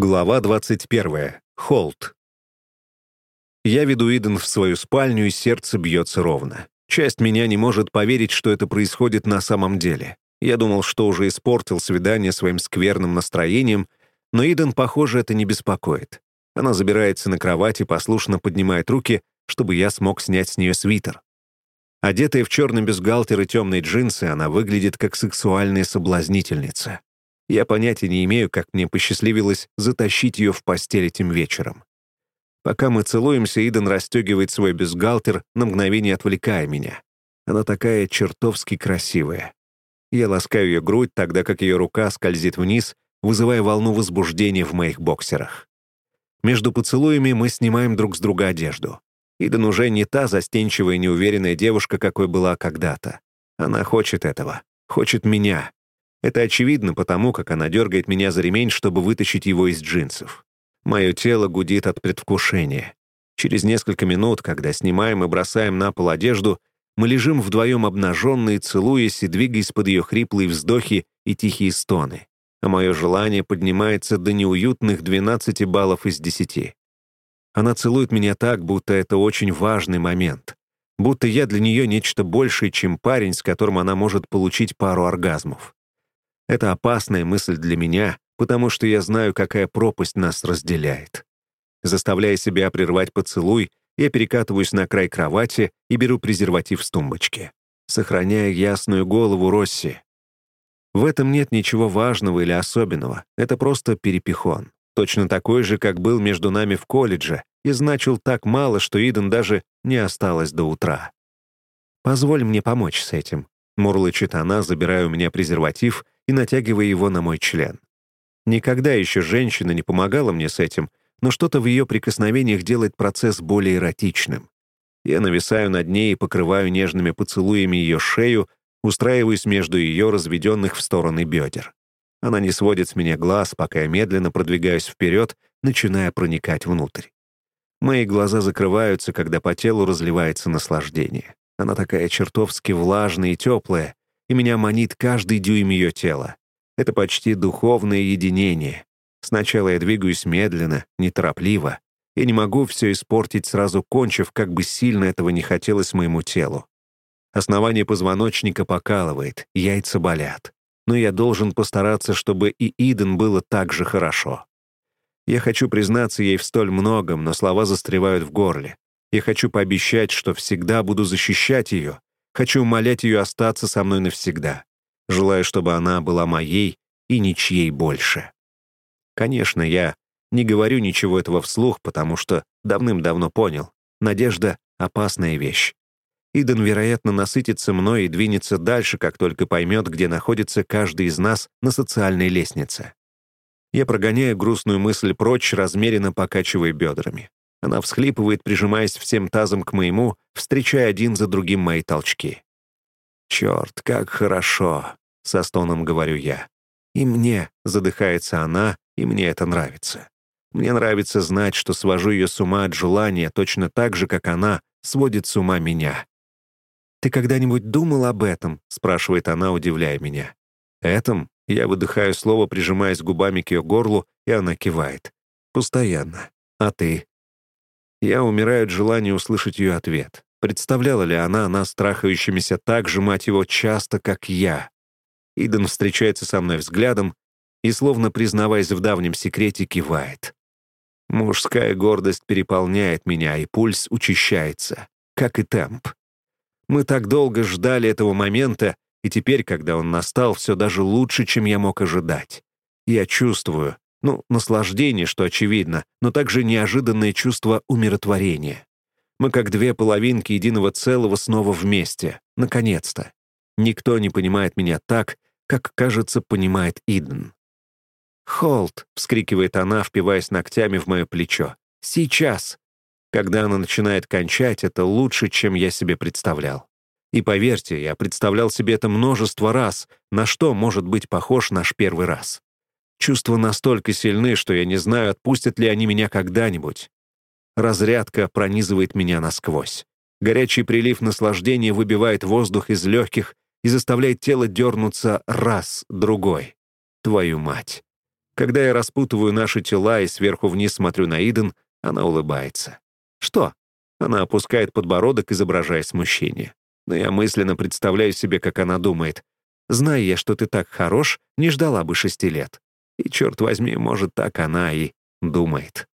Глава 21. Холт. Я веду Иден в свою спальню, и сердце бьется ровно. Часть меня не может поверить, что это происходит на самом деле. Я думал, что уже испортил свидание своим скверным настроением, но Иден, похоже, это не беспокоит. Она забирается на кровать и послушно поднимает руки, чтобы я смог снять с нее свитер. Одетая в черный бюстгальтер и темные джинсы, она выглядит как сексуальная соблазнительница. Я понятия не имею, как мне посчастливилось затащить ее в постель этим вечером. Пока мы целуемся, Иден расстегивает свой бюстгальтер, на мгновение отвлекая меня. Она такая чертовски красивая. Я ласкаю ее грудь, тогда как ее рука скользит вниз, вызывая волну возбуждения в моих боксерах. Между поцелуями мы снимаем друг с друга одежду. Иден уже не та застенчивая неуверенная девушка, какой была когда-то. Она хочет этого. Хочет меня. Это очевидно потому, как она дергает меня за ремень, чтобы вытащить его из джинсов. Мое тело гудит от предвкушения. Через несколько минут, когда снимаем и бросаем на пол одежду, мы лежим вдвоем обнаженные, целуясь и двигаясь под ее хриплые вздохи и тихие стоны. А мое желание поднимается до неуютных 12 баллов из 10. Она целует меня так, будто это очень важный момент. Будто я для нее нечто большее, чем парень, с которым она может получить пару оргазмов. Это опасная мысль для меня, потому что я знаю, какая пропасть нас разделяет. Заставляя себя прервать поцелуй, я перекатываюсь на край кровати и беру презерватив с тумбочки. Сохраняя ясную голову Росси. В этом нет ничего важного или особенного. Это просто перепихон. Точно такой же, как был между нами в колледже, и значил так мало, что Иден даже не осталось до утра. «Позволь мне помочь с этим», — мурлычет она, забирая у меня презерватив — и натягивая его на мой член. Никогда еще женщина не помогала мне с этим, но что-то в ее прикосновениях делает процесс более эротичным. Я нависаю над ней и покрываю нежными поцелуями ее шею, устраиваюсь между ее разведенных в стороны бедер. Она не сводит с меня глаз, пока я медленно продвигаюсь вперед, начиная проникать внутрь. Мои глаза закрываются, когда по телу разливается наслаждение. Она такая чертовски влажная и теплая, и меня манит каждый дюйм ее тела. Это почти духовное единение. Сначала я двигаюсь медленно, неторопливо. Я не могу все испортить, сразу кончив, как бы сильно этого не хотелось моему телу. Основание позвоночника покалывает, яйца болят. Но я должен постараться, чтобы и Иден было так же хорошо. Я хочу признаться ей в столь многом, но слова застревают в горле. Я хочу пообещать, что всегда буду защищать ее, Хочу умолять ее остаться со мной навсегда. Желаю, чтобы она была моей и ничьей больше. Конечно, я не говорю ничего этого вслух, потому что давным-давно понял. Надежда — опасная вещь. Иден, вероятно, насытится мной и двинется дальше, как только поймет, где находится каждый из нас на социальной лестнице. Я прогоняю грустную мысль прочь, размеренно покачивая бедрами. Она всхлипывает, прижимаясь всем тазом к моему, встречая один за другим мои толчки. «Черт, как хорошо!» — со стоном говорю я. «И мне», — задыхается она, и мне это нравится. Мне нравится знать, что свожу ее с ума от желания точно так же, как она сводит с ума меня. «Ты когда-нибудь думал об этом?» — спрашивает она, удивляя меня. «Этом?» — я выдыхаю слово, прижимаясь губами к ее горлу, и она кивает. «Постоянно. А ты?» Я умираю от желания услышать ее ответ. Представляла ли она нас страхающимися так же, мать его, часто, как я? Иден встречается со мной взглядом и, словно признаваясь в давнем секрете, кивает. Мужская гордость переполняет меня, и пульс учащается, как и темп. Мы так долго ждали этого момента, и теперь, когда он настал, все даже лучше, чем я мог ожидать. Я чувствую, ну, наслаждение, что очевидно, но также неожиданное чувство умиротворения. Мы как две половинки единого целого снова вместе. Наконец-то. Никто не понимает меня так, как, кажется, понимает Иден. «Холд!» — вскрикивает она, впиваясь ногтями в мое плечо. «Сейчас!» Когда она начинает кончать, это лучше, чем я себе представлял. И поверьте, я представлял себе это множество раз, на что может быть похож наш первый раз. Чувства настолько сильны, что я не знаю, отпустят ли они меня когда-нибудь. Разрядка пронизывает меня насквозь. Горячий прилив наслаждения выбивает воздух из легких и заставляет тело дернуться раз, другой. Твою мать. Когда я распутываю наши тела и сверху вниз смотрю на Иден, она улыбается. «Что?» Она опускает подбородок, изображая смущение. Но я мысленно представляю себе, как она думает. «Зная я, что ты так хорош, не ждала бы шести лет». И, черт возьми, может, так она и думает.